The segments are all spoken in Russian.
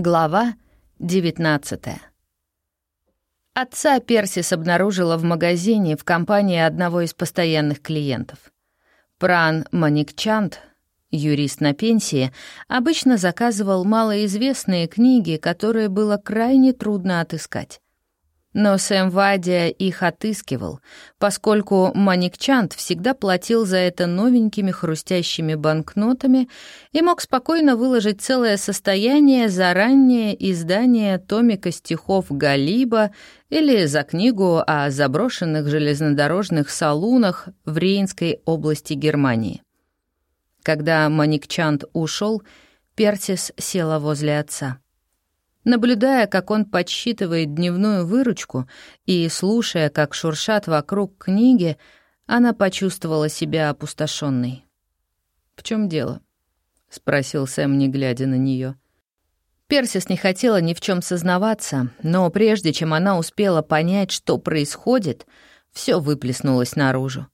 Глава 19 Отца Персис обнаружила в магазине в компании одного из постоянных клиентов. Пран Маникчанд, юрист на пенсии, обычно заказывал малоизвестные книги, которые было крайне трудно отыскать. Но Сэм Вадия их отыскивал, поскольку Маникчант всегда платил за это новенькими хрустящими банкнотами и мог спокойно выложить целое состояние за раннее издание томика стихов Галиба или за книгу о заброшенных железнодорожных салунах в Рейнской области Германии. Когда Маникчант ушел, Персис села возле отца. Наблюдая, как он подсчитывает дневную выручку и слушая, как шуршат вокруг книги, она почувствовала себя опустошенной. «В чем дело?» — спросил Сэм, не глядя на нее. Персис не хотела ни в чем сознаваться, но прежде чем она успела понять, что происходит, все выплеснулось наружу.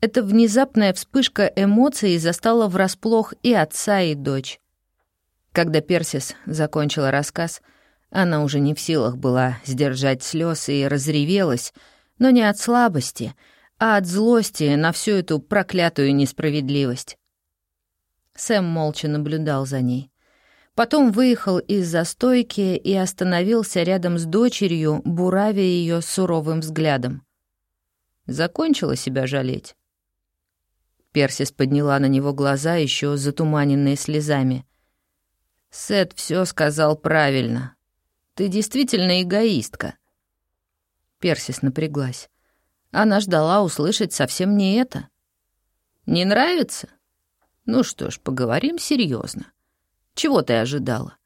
Эта внезапная вспышка эмоций застала врасплох и отца, и дочь. Когда Персис закончила рассказ, она уже не в силах была сдержать слез и разревелась, но не от слабости, а от злости на всю эту проклятую несправедливость. Сэм молча наблюдал за ней. Потом выехал из застойки и остановился рядом с дочерью, буравя ее суровым взглядом. Закончила себя жалеть. Персис подняла на него глаза, еще затуманенные слезами. Сет все сказал правильно. Ты действительно эгоистка. Персис напряглась. Она ждала услышать совсем не это. Не нравится? Ну что ж, поговорим серьезно. Чего ты ожидала?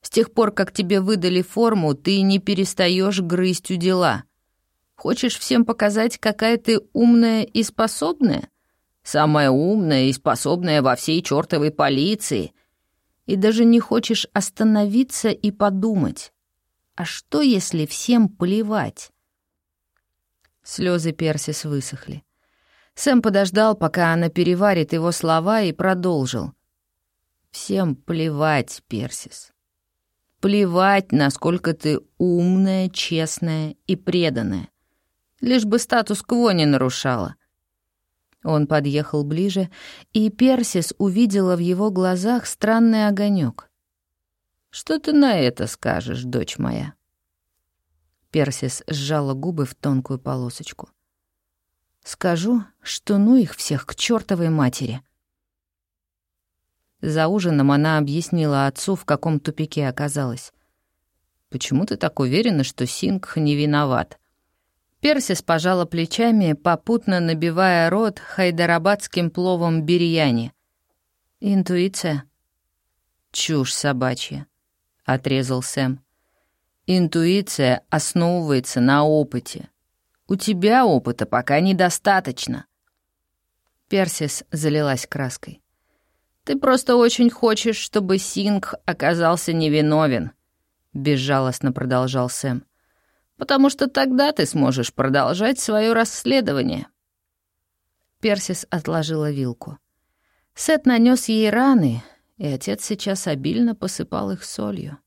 С тех пор, как тебе выдали форму, ты не перестаешь грызть у дела. Хочешь всем показать, какая ты умная и способная? Самая умная и способная во всей чертовой полиции — и даже не хочешь остановиться и подумать. А что, если всем плевать? Слезы Персис высохли. Сэм подождал, пока она переварит его слова, и продолжил. «Всем плевать, Персис. Плевать, насколько ты умная, честная и преданная. Лишь бы статус-кво не нарушала. Он подъехал ближе, и Персис увидела в его глазах странный огонек. «Что ты на это скажешь, дочь моя?» Персис сжала губы в тонкую полосочку. «Скажу, что ну их всех к чертовой матери». За ужином она объяснила отцу, в каком тупике оказалась. «Почему ты так уверена, что Сингх не виноват?» Персис пожала плечами, попутно набивая рот хайдарабадским пловом бирьяни. «Интуиция?» «Чушь собачья», — отрезал Сэм. «Интуиция основывается на опыте. У тебя опыта пока недостаточно». Персис залилась краской. «Ты просто очень хочешь, чтобы Синг оказался невиновен», — безжалостно продолжал Сэм потому что тогда ты сможешь продолжать свое расследование». Персис отложила вилку. Сет нанес ей раны, и отец сейчас обильно посыпал их солью.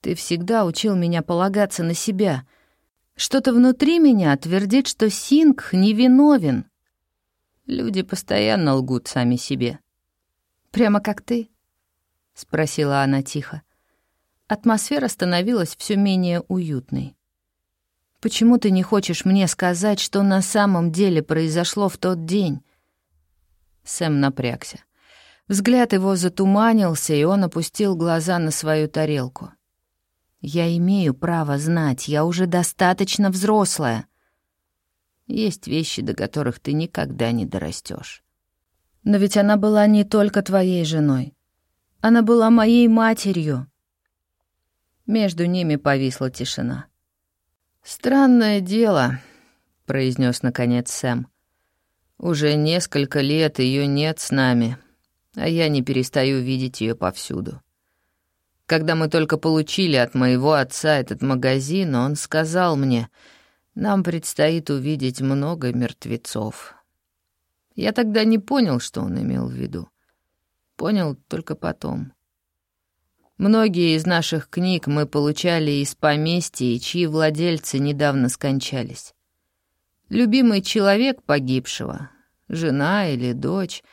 «Ты всегда учил меня полагаться на себя. Что-то внутри меня твердит, что Синг невиновен. Люди постоянно лгут сами себе. Прямо как ты?» — спросила она тихо. Атмосфера становилась все менее уютной. «Почему ты не хочешь мне сказать, что на самом деле произошло в тот день?» Сэм напрягся. Взгляд его затуманился, и он опустил глаза на свою тарелку. «Я имею право знать, я уже достаточно взрослая. Есть вещи, до которых ты никогда не дорастешь. Но ведь она была не только твоей женой. Она была моей матерью. Между ними повисла тишина. «Странное дело», — произнес наконец Сэм. «Уже несколько лет ее нет с нами, а я не перестаю видеть ее повсюду. Когда мы только получили от моего отца этот магазин, он сказал мне, нам предстоит увидеть много мертвецов. Я тогда не понял, что он имел в виду. Понял только потом. Многие из наших книг мы получали из поместья, чьи владельцы недавно скончались. Любимый человек погибшего, жена или дочь,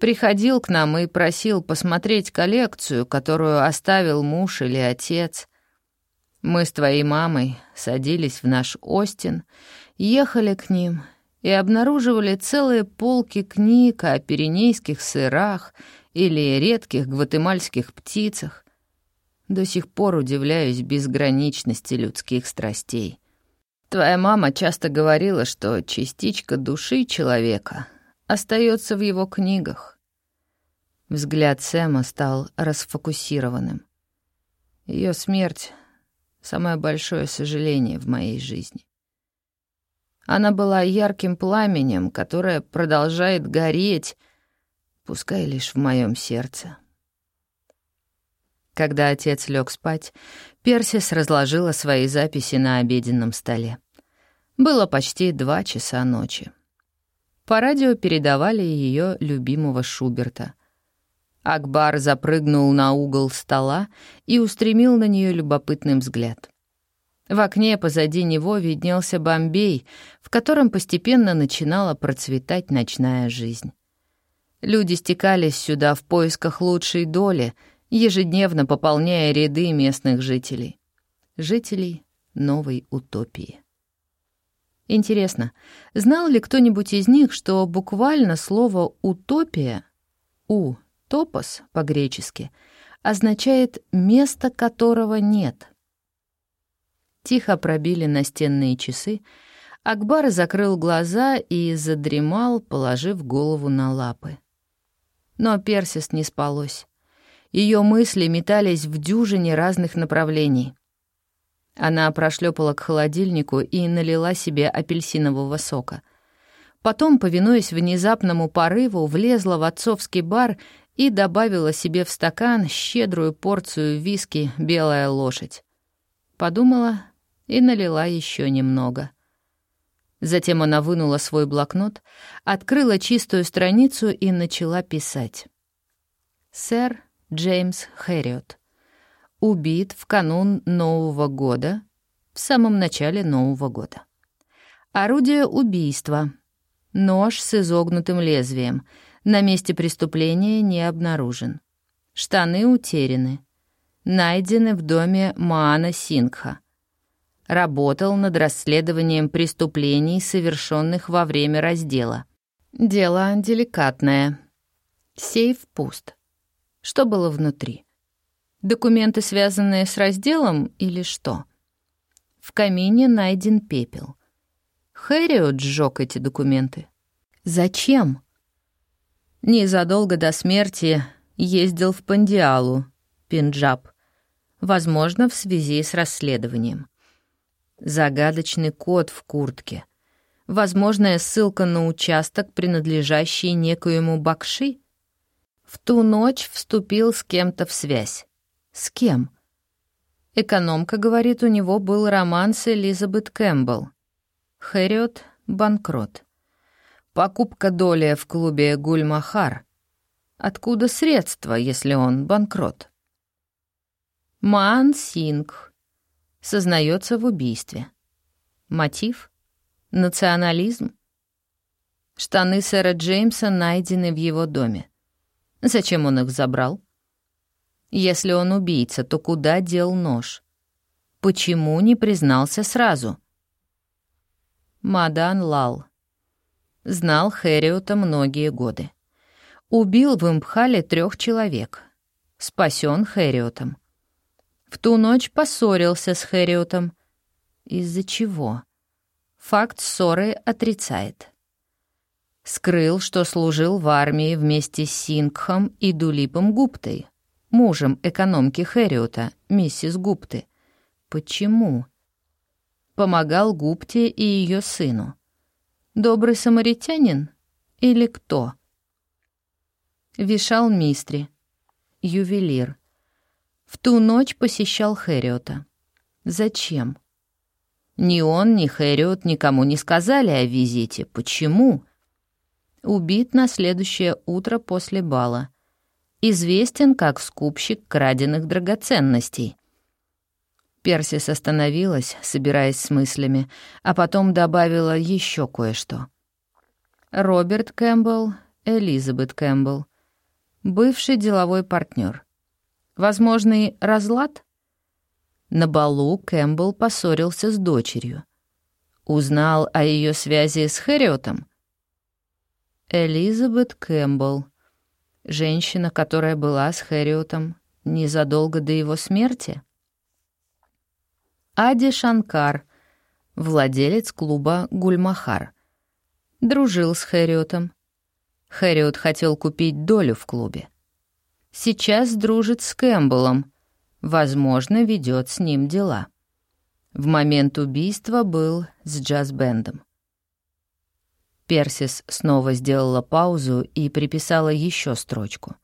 приходил к нам и просил посмотреть коллекцию, которую оставил муж или отец. Мы с твоей мамой садились в наш Остин, ехали к ним и обнаруживали целые полки книг о пиренейских сырах или редких гватемальских птицах. До сих пор удивляюсь безграничности людских страстей. Твоя мама часто говорила, что частичка души человека остается в его книгах. Взгляд Сэма стал расфокусированным. Ее смерть — самое большое сожаление в моей жизни. Она была ярким пламенем, которое продолжает гореть, пускай лишь в моем сердце. Когда отец лег спать, Персис разложила свои записи на обеденном столе. Было почти два часа ночи. По радио передавали ее любимого Шуберта. Акбар запрыгнул на угол стола и устремил на нее любопытный взгляд. В окне позади него виднелся Бомбей, в котором постепенно начинала процветать ночная жизнь. Люди стекались сюда в поисках лучшей доли, ежедневно пополняя ряды местных жителей. Жителей новой утопии. Интересно, знал ли кто-нибудь из них, что буквально слово «утопия» «у» «топос» по-гречески означает «место которого нет». Тихо пробили настенные часы, Акбар закрыл глаза и задремал, положив голову на лапы. Но Персис не спалось. Ее мысли метались в дюжине разных направлений. Она прошлепала к холодильнику и налила себе апельсинового сока. Потом, повинуясь внезапному порыву, влезла в отцовский бар и добавила себе в стакан щедрую порцию виски «Белая лошадь». Подумала и налила еще немного. Затем она вынула свой блокнот, открыла чистую страницу и начала писать. «Сэр Джеймс Хэриот убит в канун Нового года, в самом начале Нового года. Орудие убийства. Нож с изогнутым лезвием. На месте преступления не обнаружен. Штаны утеряны. Найдены в доме Маана Сингха. Работал над расследованием преступлений, совершенных во время раздела. Дело деликатное. Сейф пуст. Что было внутри? Документы, связанные с разделом, или что? В камине найден пепел. Хэриот сжег эти документы. Зачем? Незадолго до смерти ездил в Пандиалу, Пенджаб, возможно, в связи с расследованием. Загадочный код в куртке. Возможная ссылка на участок, принадлежащий некоему Бакши. В ту ночь вступил с кем-то в связь. С кем? Экономка говорит, у него был роман с Элизабет Кэмпбелл. Хэриот — банкрот. Покупка доли в клубе Гульмахар. Откуда средства, если он банкрот? Маан Сингх сознается в убийстве. Мотив? Национализм? Штаны сэра Джеймса найдены в его доме. Зачем он их забрал? Если он убийца, то куда дел нож? Почему не признался сразу? Мадан Лал. Знал Хэриота многие годы. Убил в Импхале трех человек. Спасен Хэриотом. В ту ночь поссорился с Хэриотом. Из-за чего? Факт ссоры отрицает. Скрыл, что служил в армии вместе с Сингхом и Дулипом Гуптой мужем экономки Хэриота, миссис Гупты. Почему? Помогал Гупте и ее сыну. Добрый самаритянин или кто? Вишал Мистри, ювелир. В ту ночь посещал Хэриота. Зачем? Ни он, ни Хэриот никому не сказали о визите. Почему? Убит на следующее утро после бала — известен как скупщик краденных драгоценностей. Персис остановилась, собираясь с мыслями, а потом добавила еще кое-что. Роберт Кэмпбелл, Элизабет Кэмпбелл. Бывший деловой партнер. Возможный разлад? На балу Кэмпбелл поссорился с дочерью. Узнал о ее связи с Хэриотом. Элизабет Кэмпбелл. Женщина, которая была с Хэриотом незадолго до его смерти. Ади Шанкар, владелец клуба «Гульмахар». Дружил с Хэриотом. Хэриот хотел купить долю в клубе. Сейчас дружит с Кэмпбеллом. Возможно, ведет с ним дела. В момент убийства был с джаз-бендом. Персис снова сделала паузу и приписала еще строчку.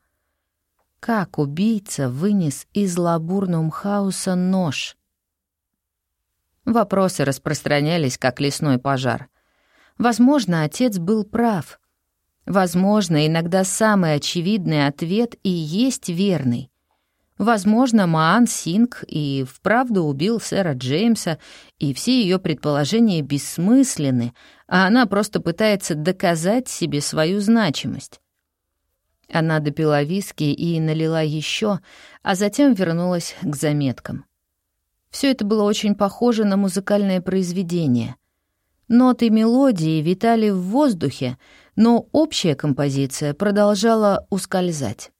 Как убийца вынес из Лабурнумхауса нож? Вопросы распространялись, как лесной пожар. Возможно, отец был прав. Возможно, иногда самый очевидный ответ и есть верный. Возможно, Маан Синг и вправду убил сэра Джеймса, и все ее предположения бессмысленны, а она просто пытается доказать себе свою значимость. Она допила виски и налила еще, а затем вернулась к заметкам. Все это было очень похоже на музыкальное произведение. Ноты мелодии витали в воздухе, но общая композиция продолжала ускользать.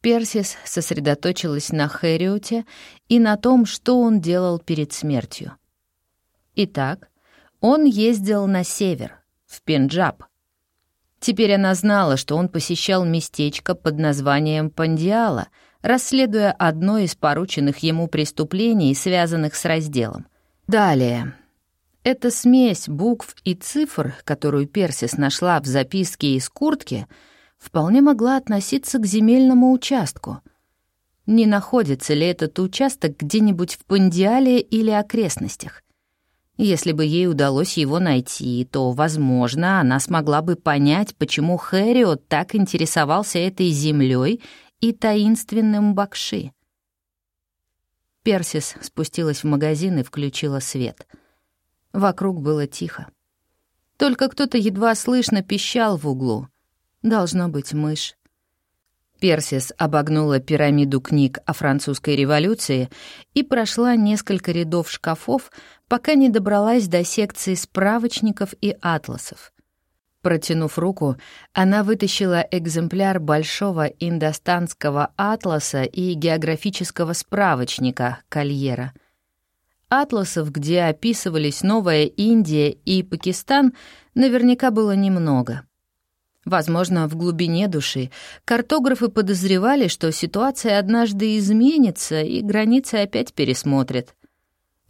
Персис сосредоточилась на Хэриоте и на том, что он делал перед смертью. Итак, он ездил на север, в Пенджаб. Теперь она знала, что он посещал местечко под названием Пандиала — расследуя одно из порученных ему преступлений, связанных с разделом. Далее. Эта смесь букв и цифр, которую Персис нашла в записке из куртки, вполне могла относиться к земельному участку. Не находится ли этот участок где-нибудь в Пандиале или окрестностях? Если бы ей удалось его найти, то, возможно, она смогла бы понять, почему Хэриот так интересовался этой землей и таинственным бакши. Персис спустилась в магазин и включила свет. Вокруг было тихо. Только кто-то едва слышно пищал в углу. Должно быть мышь. Персис обогнула пирамиду книг о французской революции и прошла несколько рядов шкафов, пока не добралась до секции справочников и атласов. Протянув руку, она вытащила экземпляр большого индостанского атласа и географического справочника Кольера. Атласов, где описывались Новая Индия и Пакистан, наверняка было немного. Возможно, в глубине души картографы подозревали, что ситуация однажды изменится и границы опять пересмотрят.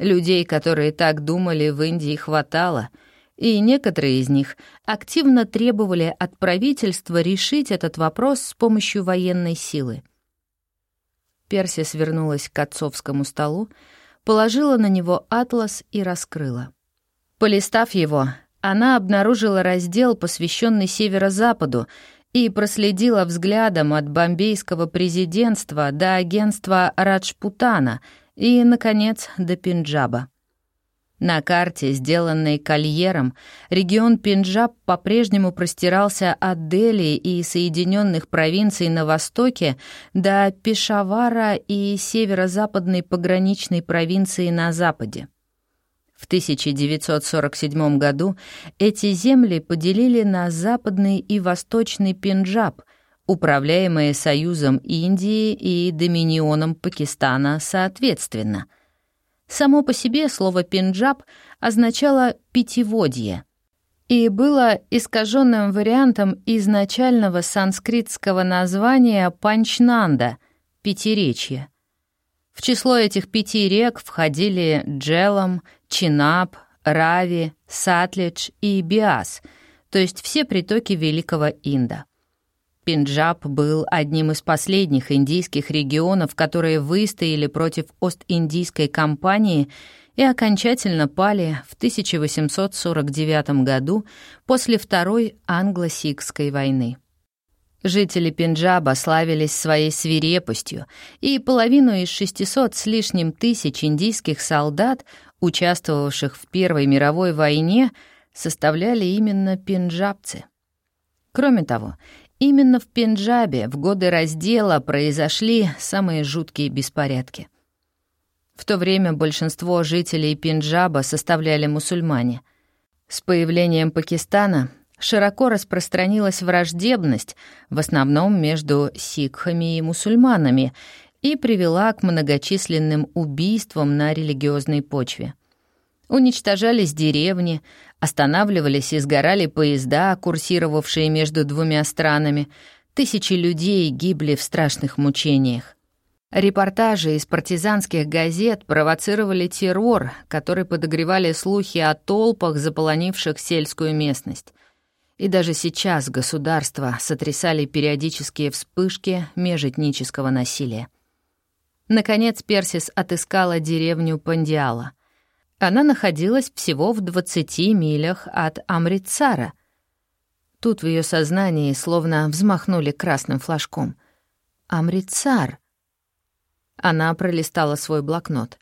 Людей, которые так думали, в Индии хватало — и некоторые из них активно требовали от правительства решить этот вопрос с помощью военной силы. Персия свернулась к отцовскому столу, положила на него атлас и раскрыла. Полистав его, она обнаружила раздел, посвященный северо-западу, и проследила взглядом от бомбейского президентства до агентства Раджпутана и, наконец, до Пенджаба. На карте, сделанной Кольером, регион Пенджаб по-прежнему простирался от Дели и Соединенных провинций на востоке до Пешавара и северо-западной пограничной провинции на западе. В 1947 году эти земли поделили на западный и восточный Пенджаб, управляемые Союзом Индии и Доминионом Пакистана соответственно — Само по себе слово «пенджаб» означало «пятиводье» и было искаженным вариантом изначального санскритского названия Панчнанда — «пятиречье». В число этих пяти рек входили Джелам, Чинап, Рави, Сатлидж и Биас, то есть все притоки Великого Инда. Пенджаб был одним из последних индийских регионов, которые выстояли против Ост-Индийской компании и окончательно пали в 1849 году после Второй англо-сикской войны. Жители Пенджаба славились своей свирепостью, и половину из 600 с лишним тысяч индийских солдат, участвовавших в Первой мировой войне, составляли именно пенджабцы. Кроме того, именно в Пенджабе в годы раздела произошли самые жуткие беспорядки. В то время большинство жителей Пенджаба составляли мусульмане. С появлением Пакистана широко распространилась враждебность, в основном между сикхами и мусульманами, и привела к многочисленным убийствам на религиозной почве. Уничтожались деревни, останавливались и сгорали поезда, курсировавшие между двумя странами, тысячи людей гибли в страшных мучениях. Репортажи из партизанских газет провоцировали террор, который подогревали слухи о толпах, заполонивших сельскую местность. И даже сейчас государства сотрясали периодические вспышки межэтнического насилия. Наконец Персис отыскала деревню Пандиала. Она находилась всего в 20 милях от Амрицара. Тут в ее сознании словно взмахнули красным флажком. Амрицар. Она пролистала свой блокнот.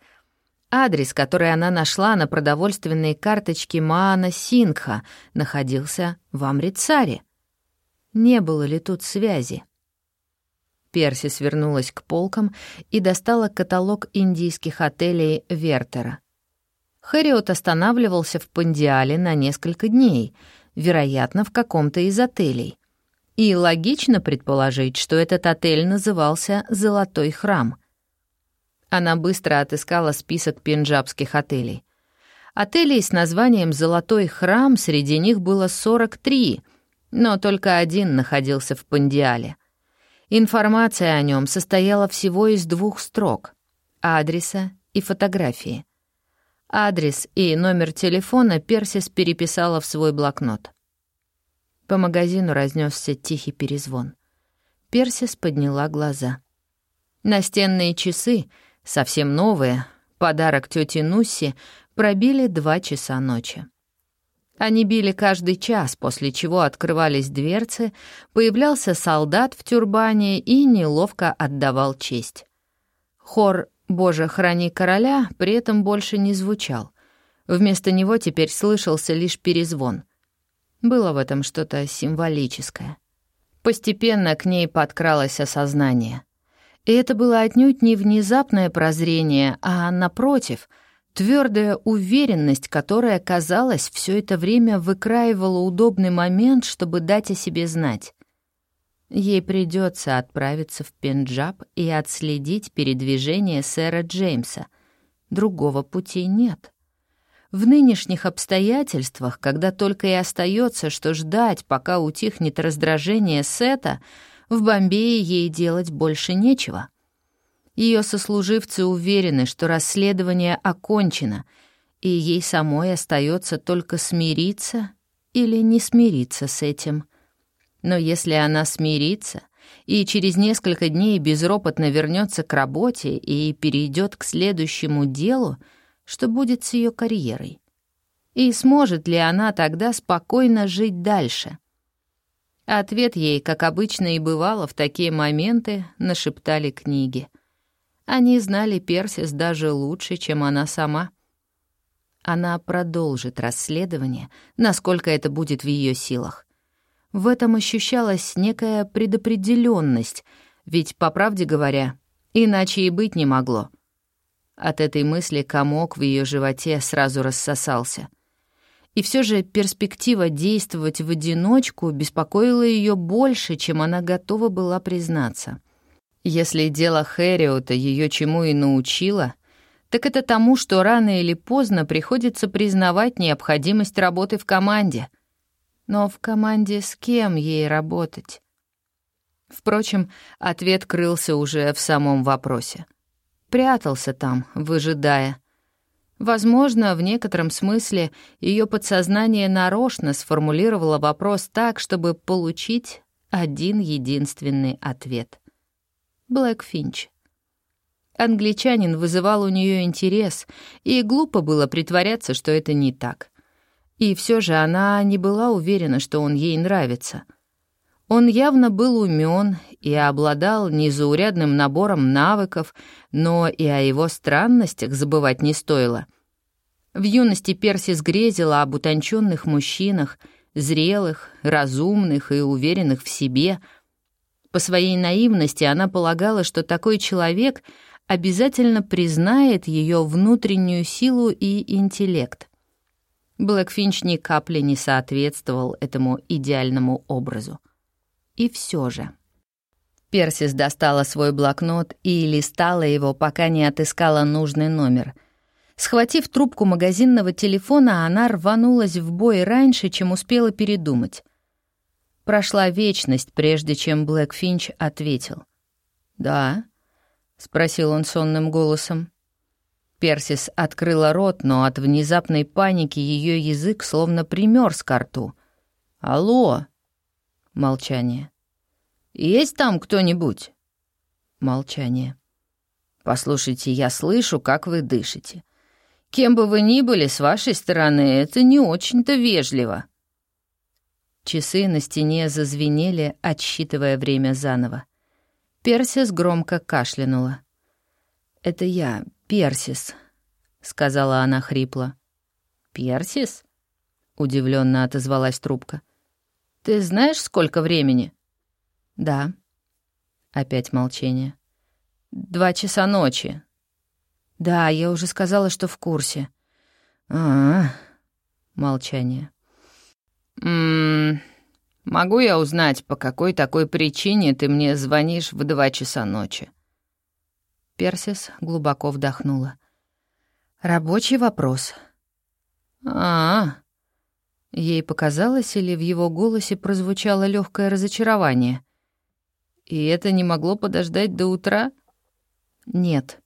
Адрес, который она нашла на продовольственной карточке Маана Сингха, находился в Амрицаре. Не было ли тут связи? Перси свернулась к полкам и достала каталог индийских отелей Вертера. Хэриот останавливался в Пандиале на несколько дней, вероятно, в каком-то из отелей. И логично предположить, что этот отель назывался «Золотой храм». Она быстро отыскала список пенджабских отелей. Отелей с названием «Золотой храм» среди них было 43, но только один находился в Пандиале. Информация о нем состояла всего из двух строк — адреса и фотографии. Адрес и номер телефона Персис переписала в свой блокнот. По магазину разнесся тихий перезвон. Персис подняла глаза. Настенные часы — совсем новые, подарок тете Нусси, пробили два часа ночи. Они били каждый час, после чего открывались дверцы, появлялся солдат в тюрбане и неловко отдавал честь. Хор «Боже, храни короля» при этом больше не звучал. Вместо него теперь слышался лишь перезвон. Было в этом что-то символическое. Постепенно к ней подкралось осознание — и это было отнюдь не внезапное прозрение, а, напротив, твердая уверенность, которая, казалось, все это время выкраивала удобный момент, чтобы дать о себе знать. Ей придется отправиться в Пенджаб и отследить передвижение сэра Джеймса. Другого пути нет. В нынешних обстоятельствах, когда только и остается, что ждать, пока утихнет раздражение Сета — в Бомбее ей делать больше нечего. Ее сослуживцы уверены, что расследование окончено, и ей самой остается только смириться или не смириться с этим. Но если она смирится и через несколько дней безропотно вернется к работе и перейдет к следующему делу, что будет с ее карьерой? И сможет ли она тогда спокойно жить дальше? Ответ ей, как обычно и бывало в такие моменты, нашептали книги. Они знали Персис даже лучше, чем она сама. Она продолжит расследование, насколько это будет в ее силах. В этом ощущалась некая предопределенность, ведь, по правде говоря, иначе и быть не могло. От этой мысли комок в ее животе сразу рассосался — и все же перспектива действовать в одиночку беспокоила ее больше, чем она готова была признаться. Если дело Хэриота ее чему и научило, так это тому, что рано или поздно приходится признавать необходимость работы в команде. Но в команде с кем ей работать? Впрочем, ответ крылся уже в самом вопросе. Прятался там, выжидая. Возможно, в некотором смысле ее подсознание нарочно сформулировало вопрос так, чтобы получить один единственный ответ. Блэк Финч. Англичанин вызывал у нее интерес, и глупо было притворяться, что это не так. И все же она не была уверена, что он ей нравится. Он явно был умен и обладал незаурядным набором навыков, но и о его странностях забывать не стоило. В юности Персис грезила об утонченных мужчинах, зрелых, разумных и уверенных в себе. По своей наивности она полагала, что такой человек обязательно признает ее внутреннюю силу и интеллект. Блэкфинч ни капли не соответствовал этому идеальному образу. И все же. Персис достала свой блокнот и листала его, пока не отыскала нужный номер. Схватив трубку магазинного телефона, она рванулась в бой раньше, чем успела передумать. Прошла вечность, прежде чем Блэк Финч ответил. «Да?» — спросил он сонным голосом. Персис открыла рот, но от внезапной паники ее язык словно примерз к рту. «Алло!» Молчание. «Есть там кто-нибудь?» Молчание. «Послушайте, я слышу, как вы дышите. Кем бы вы ни были, с вашей стороны, это не очень-то вежливо». Часы на стене зазвенели, отсчитывая время заново. Персис громко кашлянула. «Это я, Персис», — сказала она хрипло. «Персис?» — удивленно отозвалась трубка. «Ты знаешь, сколько времени?» «Да». Опять молчание. «Два часа ночи». «Да, я уже сказала, что в курсе». «А-а-а». Молчание. «М-м, могу я узнать, по какой такой причине ты мне звонишь в два часа ночи?» Персис глубоко вдохнула. «Рабочий вопрос». «А-а-а». Ей показалось, или в его голосе прозвучало легкое разочарование. «И это не могло подождать до утра?» «Нет».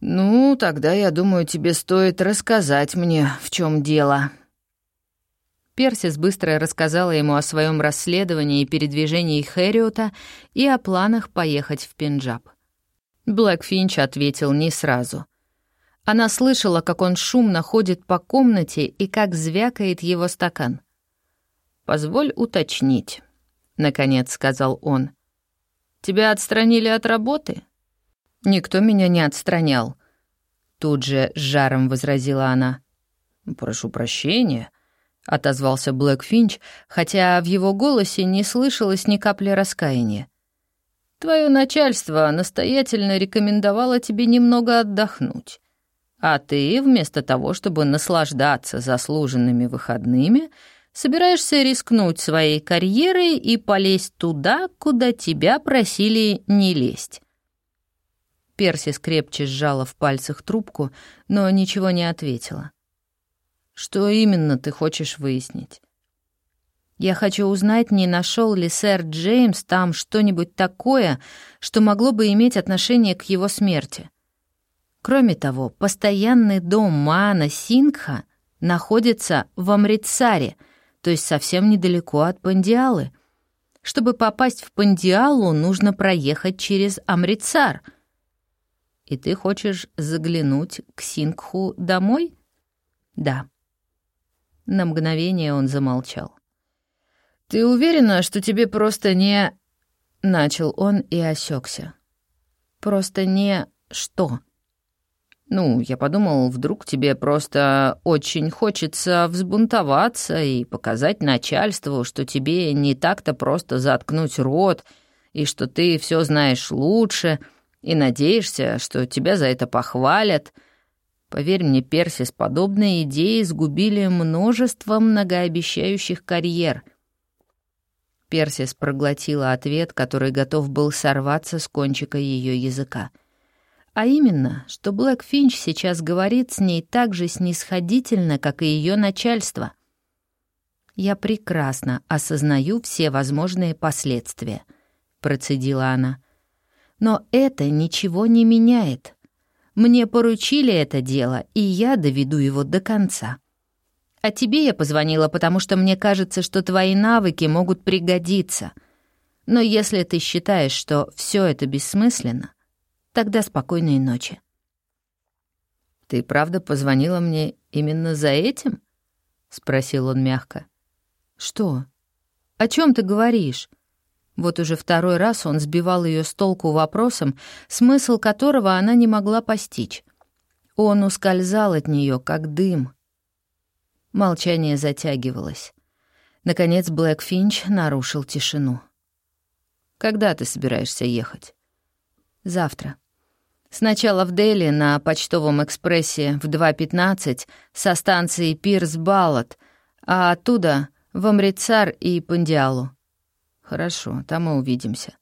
«Ну, тогда, я думаю, тебе стоит рассказать мне, в чем дело». Персис быстро рассказала ему о своем расследовании и передвижении Хэриота и о планах поехать в Пенджаб. Блэк Финч ответил не сразу — она слышала, как он шумно ходит по комнате и как звякает его стакан. «Позволь уточнить», — наконец сказал он. «Тебя отстранили от работы?» «Никто меня не отстранял», — тут же с жаром возразила она. «Прошу прощения», — отозвался Блэк Финч, хотя в его голосе не слышалось ни капли раскаяния. «Твое начальство настоятельно рекомендовало тебе немного отдохнуть. А ты, вместо того, чтобы наслаждаться заслуженными выходными, собираешься рискнуть своей карьерой и полезть туда, куда тебя просили не лезть. Перси скрепче сжала в пальцах трубку, но ничего не ответила. «Что именно ты хочешь выяснить?» «Я хочу узнать, не нашел ли сэр Джеймс там что-нибудь такое, что могло бы иметь отношение к его смерти». Кроме того, постоянный дом Маана Сингха находится в Амритсаре, то есть совсем недалеко от Пандиалы. Чтобы попасть в Пандиалу, нужно проехать через Амритсар. И ты хочешь заглянуть к Сингху домой? Да. На мгновение он замолчал. «Ты уверена, что тебе просто не...» Начал он и осекся. «Просто не... что?» Ну, я подумал, вдруг тебе просто очень хочется взбунтоваться и показать начальству, что тебе не так-то просто заткнуть рот, и что ты все знаешь лучше, и надеешься, что тебя за это похвалят. Поверь мне, Персис, подобные идеи сгубили множество многообещающих карьер. Персис проглотила ответ, который готов был сорваться с кончика ее языка — а именно, что Блэк Финч сейчас говорит с ней так же снисходительно, как и ее начальство. «Я прекрасно осознаю все возможные последствия», — процедила она. «Но это ничего не меняет. Мне поручили это дело, и я доведу его до конца. А тебе я позвонила, потому что мне кажется, что твои навыки могут пригодиться. Но если ты считаешь, что все это бессмысленно, Тогда спокойной ночи. «Ты правда позвонила мне именно за этим?» — спросил он мягко. «Что?» О чем ты говоришь?» Вот уже второй раз он сбивал ее с толку вопросом, смысл которого она не могла постичь. Он ускользал от нее, как дым. Молчание затягивалось. Наконец Блэк Финч нарушил тишину. «Когда ты собираешься ехать?» «Завтра. Сначала в Дели на почтовом экспрессе в 2.15 со станции Пирс Баллот, а оттуда в Амрицар и Пандиалу. «Хорошо, там мы увидимся».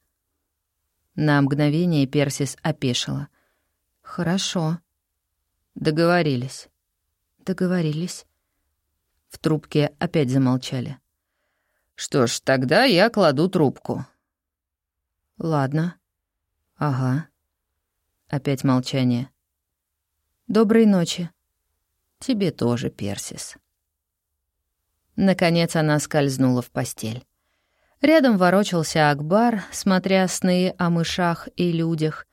На мгновение Персис опешила. «Хорошо». «Договорились». «Договорились». В трубке опять замолчали. «Что ж, тогда я кладу трубку». «Ладно». «Ага». Опять молчание. «Доброй ночи». «Тебе тоже, Персис». Наконец она скользнула в постель. Рядом ворочался Акбар, смотря сны о мышах и людях,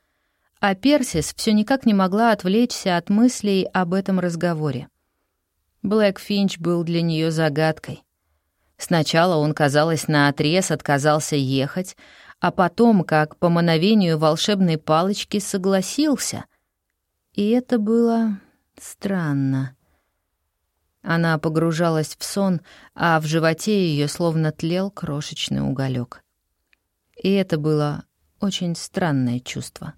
а Персис все никак не могла отвлечься от мыслей об этом разговоре. Блэк Финч был для нее загадкой. Сначала он, казалось, наотрез отказался ехать, а потом, как по мановению волшебной палочки, согласился. И это было странно. Она погружалась в сон, а в животе ее словно тлел крошечный уголек. И это было очень странное чувство.